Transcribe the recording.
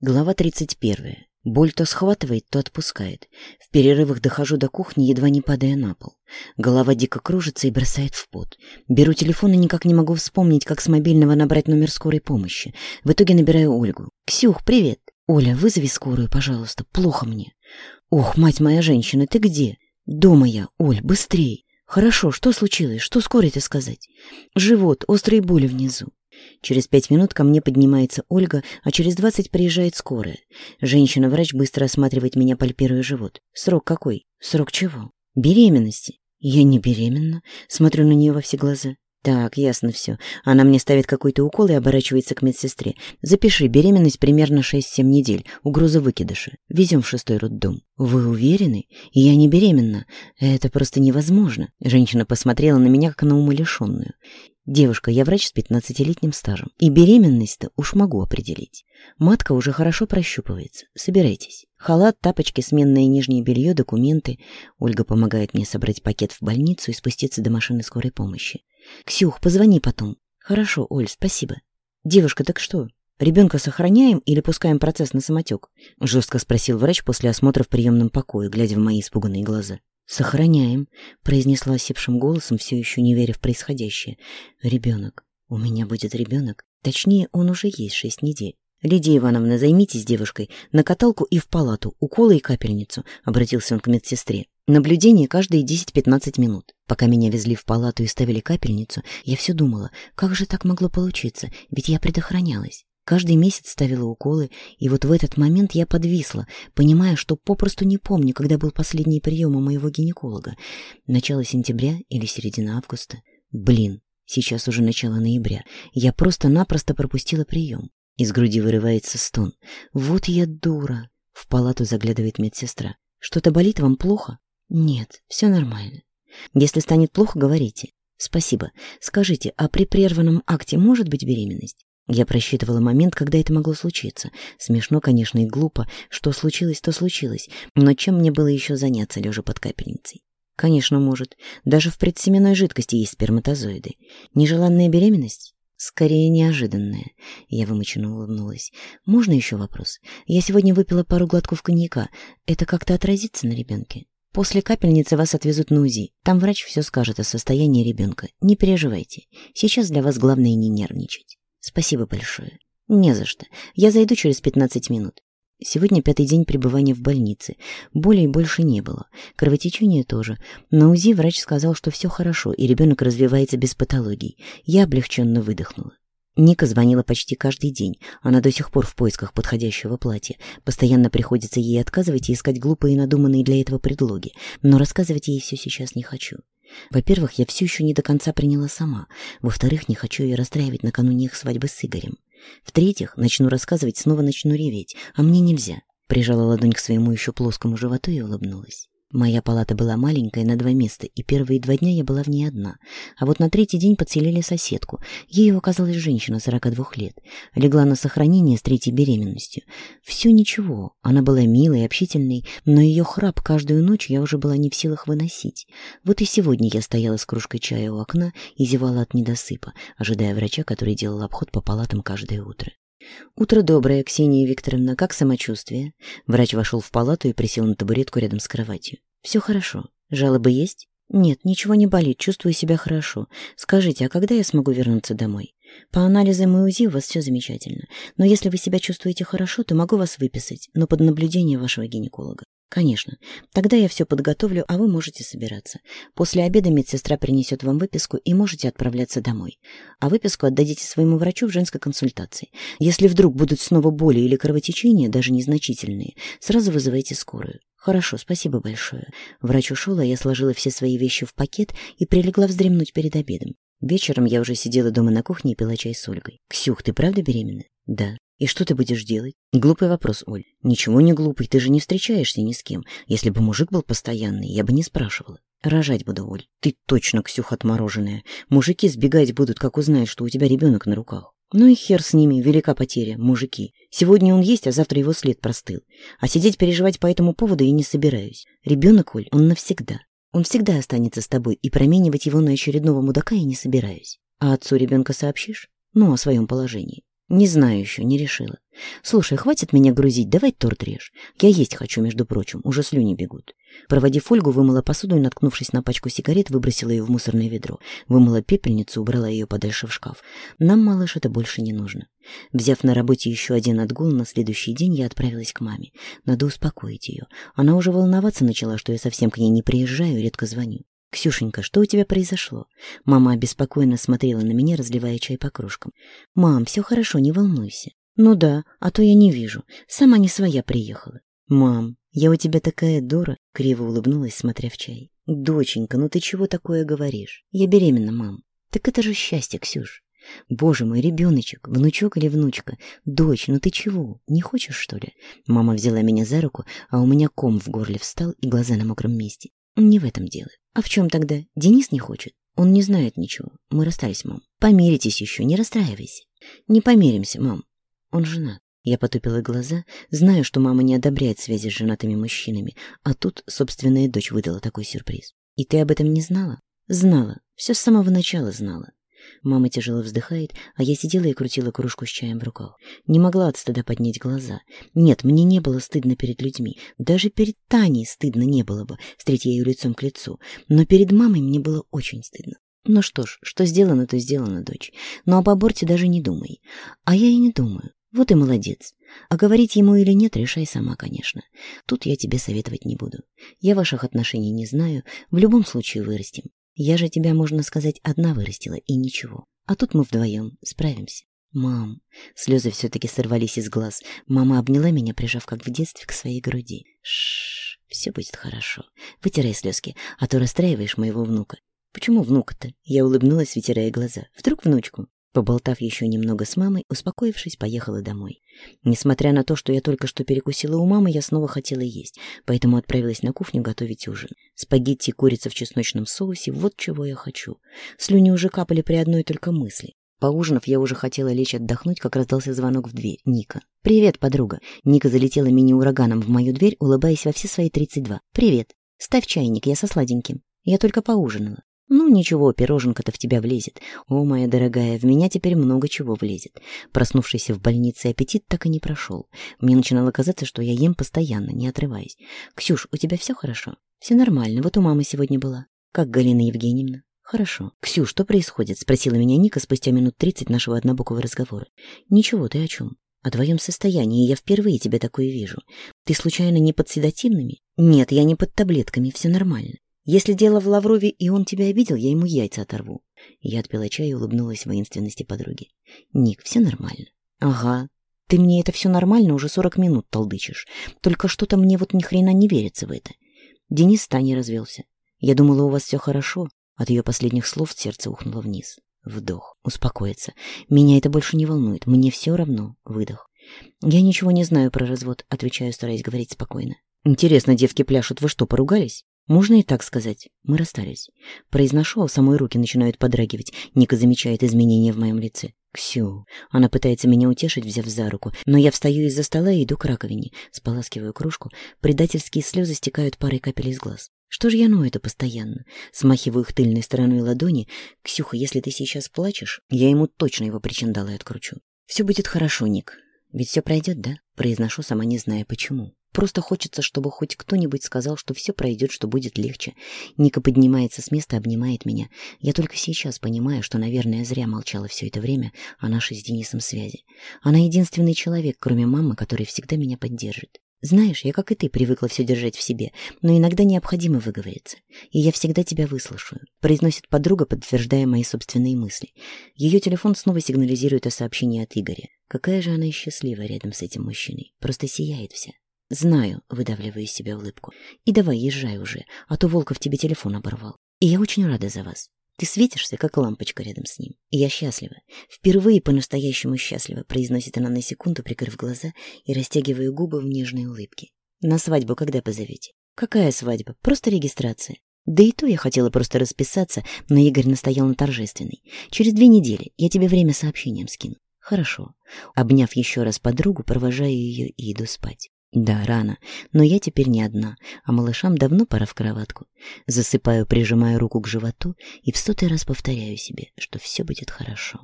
Глава 31. Боль то схватывает, то отпускает. В перерывах дохожу до кухни, едва не падая на пол. Голова дико кружится и бросает в пот. Беру телефон и никак не могу вспомнить, как с мобильного набрать номер скорой помощи. В итоге набираю Ольгу. «Ксюх, привет!» «Оля, вызови скорую, пожалуйста, плохо мне». «Ох, мать моя женщина, ты где?» «Дома я, Оль, быстрей!» «Хорошо, что случилось? Что скорой-то сказать?» «Живот, острые боли внизу. Через пять минут ко мне поднимается Ольга, а через двадцать приезжает скорая. Женщина-врач быстро осматривает меня, пальпируя живот. Срок какой? Срок чего? Беременности. Я не беременна. Смотрю на нее во все глаза. Так, ясно все. Она мне ставит какой-то укол и оборачивается к медсестре. Запиши, беременность примерно 6-7 недель, угроза выкидыша. Везем в шестой роддом. Вы уверены? Я не беременна. Это просто невозможно. Женщина посмотрела на меня, как на умалишенную. Девушка, я врач с 15-летним стажем. И беременность-то уж могу определить. Матка уже хорошо прощупывается. Собирайтесь. Халат, тапочки, сменное нижнее белье, документы. Ольга помогает мне собрать пакет в больницу и спуститься до машины скорой помощи. «Ксюх, позвони потом». «Хорошо, Оль, спасибо». «Девушка, так что, ребенка сохраняем или пускаем процесс на самотек?» — жестко спросил врач после осмотра в приемном покое, глядя в мои испуганные глаза. «Сохраняем», — произнесла осипшим голосом, все еще не веря в происходящее. «Ребенок. У меня будет ребенок. Точнее, он уже есть шесть недель». «Лидия Ивановна, займитесь девушкой. На каталку и в палату, уколы и капельницу», — обратился он к медсестре. «Наблюдение каждые 10-15 минут. Пока меня везли в палату и ставили капельницу, я все думала, как же так могло получиться, ведь я предохранялась. Каждый месяц ставила уколы, и вот в этот момент я подвисла, понимая, что попросту не помню, когда был последний прием у моего гинеколога. Начало сентября или середина августа. Блин, сейчас уже начало ноября. Я просто-напросто пропустила прием. Из груди вырывается стон. «Вот я дура!» В палату заглядывает медсестра. «Что-то болит вам плохо?» «Нет, все нормально». Если станет плохо, говорите. Спасибо. Скажите, а при прерванном акте может быть беременность? Я просчитывала момент, когда это могло случиться. Смешно, конечно, и глупо. Что случилось, то случилось. Но чем мне было еще заняться, лежа под капельницей? Конечно, может. Даже в предсеменной жидкости есть сперматозоиды. Нежеланная беременность? Скорее, неожиданная. Я вымоченно улыбнулась. Можно еще вопрос? Я сегодня выпила пару глотков коньяка. Это как-то отразится на ребенке? После капельницы вас отвезут на УЗИ. Там врач все скажет о состоянии ребенка. Не переживайте. Сейчас для вас главное не нервничать. Спасибо большое. Не за что. Я зайду через 15 минут. Сегодня пятый день пребывания в больнице. Боли и больше не было. Кровотечение тоже. На УЗИ врач сказал, что все хорошо, и ребенок развивается без патологий. Я облегченно выдохнула. Ника звонила почти каждый день. Она до сих пор в поисках подходящего платья. Постоянно приходится ей отказывать и искать глупые и надуманные для этого предлоги. Но рассказывать ей все сейчас не хочу. Во-первых, я все еще не до конца приняла сама. Во-вторых, не хочу ее расстраивать накануне их свадьбы с Игорем. В-третьих, начну рассказывать, снова начну реветь. А мне нельзя. Прижала ладонь к своему еще плоскому животу и улыбнулась. Моя палата была маленькая, на два места, и первые два дня я была в ней одна. А вот на третий день подселили соседку. Ей оказалась женщина 42 лет. Легла на сохранение с третьей беременностью. Все ничего. Она была милой, общительной, но ее храп каждую ночь я уже была не в силах выносить. Вот и сегодня я стояла с кружкой чая у окна и зевала от недосыпа, ожидая врача, который делал обход по палатам каждое утро. «Утро доброе, Ксения Викторовна. Как самочувствие?» Врач вошел в палату и присел на табуретку рядом с кроватью. «Все хорошо. Жалобы есть?» «Нет, ничего не болит. Чувствую себя хорошо. Скажите, а когда я смогу вернуться домой?» «По анализам и УЗИ у вас все замечательно. Но если вы себя чувствуете хорошо, то могу вас выписать, но под наблюдение вашего гинеколога». «Конечно. Тогда я все подготовлю, а вы можете собираться. После обеда медсестра принесет вам выписку и можете отправляться домой. А выписку отдадите своему врачу в женской консультации. Если вдруг будут снова боли или кровотечения, даже незначительные, сразу вызывайте скорую». «Хорошо, спасибо большое». Врач ушел, а я сложила все свои вещи в пакет и прилегла вздремнуть перед обедом. Вечером я уже сидела дома на кухне и пила чай с Ольгой. «Ксюх, ты правда беременна?» «Да». И что ты будешь делать? Глупый вопрос, Оль. Ничего не глупый, ты же не встречаешься ни с кем. Если бы мужик был постоянный, я бы не спрашивала. Рожать буду, Оль. Ты точно, Ксюха, отмороженная. Мужики сбегать будут, как узнают, что у тебя ребенок на руках. Ну и хер с ними, велика потеря, мужики. Сегодня он есть, а завтра его след простыл. А сидеть переживать по этому поводу я не собираюсь. Ребенок, Оль, он навсегда. Он всегда останется с тобой, и променивать его на очередного мудака я не собираюсь. А отцу ребенка сообщишь? Ну, о своем положении. Не знаю еще, не решила. Слушай, хватит меня грузить, давай торт режь. Я есть хочу, между прочим, уже слюни бегут. Проводив Ольгу, вымыла посуду и, наткнувшись на пачку сигарет, выбросила ее в мусорное ведро. Вымыла пепельницу, убрала ее подальше в шкаф. Нам, малыш, это больше не нужно. Взяв на работе еще один отгул, на следующий день я отправилась к маме. Надо успокоить ее. Она уже волноваться начала, что я совсем к ней не приезжаю и редко звоню. «Ксюшенька, что у тебя произошло?» Мама обеспокоенно смотрела на меня, разливая чай по кружкам. «Мам, все хорошо, не волнуйся». «Ну да, а то я не вижу. Сама не своя приехала». «Мам, я у тебя такая дура», — криво улыбнулась, смотря в чай. «Доченька, ну ты чего такое говоришь? Я беременна, мам». «Так это же счастье, Ксюш». «Боже мой, ребеночек, внучок или внучка? Дочь, ну ты чего? Не хочешь, что ли?» Мама взяла меня за руку, а у меня ком в горле встал и глаза на мокром месте. Не в этом дело. А в чем тогда? Денис не хочет. Он не знает ничего. Мы расстались, мам. Помиритесь еще, не расстраивайся. Не помиримся, мам. Он женат. Я потупила глаза, знаю, что мама не одобряет связи с женатыми мужчинами, а тут собственная дочь выдала такой сюрприз. И ты об этом не знала? Знала. Все с самого начала знала. Мама тяжело вздыхает, а я сидела и крутила кружку с чаем в руках. Не могла от стыда поднять глаза. Нет, мне не было стыдно перед людьми. Даже перед Таней стыдно не было бы, встретя ее лицом к лицу. Но перед мамой мне было очень стыдно. Ну что ж, что сделано, то сделано, дочь. Но об аборте даже не думай. А я и не думаю. Вот и молодец. А говорить ему или нет, решай сама, конечно. Тут я тебе советовать не буду. Я ваших отношений не знаю, в любом случае вырастем. Я же тебя, можно сказать, одна вырастила, и ничего. А тут мы вдвоем справимся. «Мам!» Слезы все-таки сорвались из глаз. Мама обняла меня, прижав как в детстве к своей груди. Шш, все будет хорошо. Вытирай слезки, а то расстраиваешь моего внука». «Почему внука-то?» Я улыбнулась, вытирая глаза. «Вдруг внучку?» Поболтав еще немного с мамой, успокоившись, поехала домой. Несмотря на то, что я только что перекусила у мамы, я снова хотела есть, поэтому отправилась на кухню готовить ужин. Спагетти и курица в чесночном соусе – вот чего я хочу. Слюни уже капали при одной только мысли. Поужинав, я уже хотела лечь отдохнуть, как раздался звонок в дверь. Ника. «Привет, подруга». Ника залетела мини-ураганом в мою дверь, улыбаясь во все свои 32. «Привет. Ставь чайник, я со сладеньким. Я только поужинала. «Ну ничего, пироженка-то в тебя влезет. О, моя дорогая, в меня теперь много чего влезет». Проснувшийся в больнице аппетит так и не прошел. Мне начинало казаться, что я ем постоянно, не отрываясь. «Ксюш, у тебя все хорошо?» «Все нормально, вот у мамы сегодня была». «Как Галина Евгеньевна?» «Хорошо. Ксю, что происходит?» — спросила меня Ника спустя минут тридцать нашего однобокого разговора. «Ничего, ты о чем?» «О твоем состоянии, я впервые тебя такое вижу. Ты случайно не под седативными?» «Нет, я не под таблетками, все нормально. Если дело в Лаврове, и он тебя обидел, я ему яйца оторву. Я отпила чай и улыбнулась воинственности подруги. Ник, все нормально. Ага. Ты мне это все нормально уже сорок минут толдычишь. Только что-то мне вот ни хрена не верится в это. Денис с Таней развелся. Я думала, у вас все хорошо. От ее последних слов сердце ухнуло вниз. Вдох. Успокоиться. Меня это больше не волнует. Мне все равно. Выдох. Я ничего не знаю про развод, отвечаю, стараясь говорить спокойно. Интересно, девки пляшут, вы что, поругались? Можно и так сказать. Мы расстались. Произношу, а самой руки начинают подрагивать. Ника замечает изменения в моем лице. Ксю. Она пытается меня утешить, взяв за руку, но я встаю из-за стола и иду к раковине. Споласкиваю кружку. Предательские слезы стекают парой капель из глаз. Что ж я ну это постоянно? Смахиваю их тыльной стороной ладони. Ксюха, если ты сейчас плачешь, я ему точно его причиндала откручу. Все будет хорошо, Ник. Ведь все пройдет, да? Произношу, сама не зная почему. Просто хочется, чтобы хоть кто-нибудь сказал, что все пройдет, что будет легче. Ника поднимается с места, обнимает меня. Я только сейчас понимаю, что, наверное, зря молчала все это время о нашей с Денисом связи. Она единственный человек, кроме мамы, который всегда меня поддержит. Знаешь, я, как и ты, привыкла все держать в себе, но иногда необходимо выговориться. И я всегда тебя выслушаю», — произносит подруга, подтверждая мои собственные мысли. Ее телефон снова сигнализирует о сообщении от Игоря. Какая же она счастлива рядом с этим мужчиной. Просто сияет вся. «Знаю», — выдавливаю из себя улыбку. «И давай, езжай уже, а то Волков тебе телефон оборвал. И я очень рада за вас. Ты светишься, как лампочка рядом с ним. И я счастлива. Впервые по-настоящему счастлива», — произносит она на секунду, прикрыв глаза и растягивая губы в нежной улыбке. «На свадьбу когда позовете?» «Какая свадьба? Просто регистрация». Да и то я хотела просто расписаться, но Игорь настоял на торжественной. Через две недели я тебе время сообщением скину. Хорошо. Обняв еще раз подругу, провожаю ее и иду спать. Да, рано, но я теперь не одна, а малышам давно пора в кроватку. Засыпаю, прижимая руку к животу и в сотый раз повторяю себе, что все будет хорошо.